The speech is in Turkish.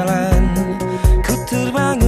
kau berjalan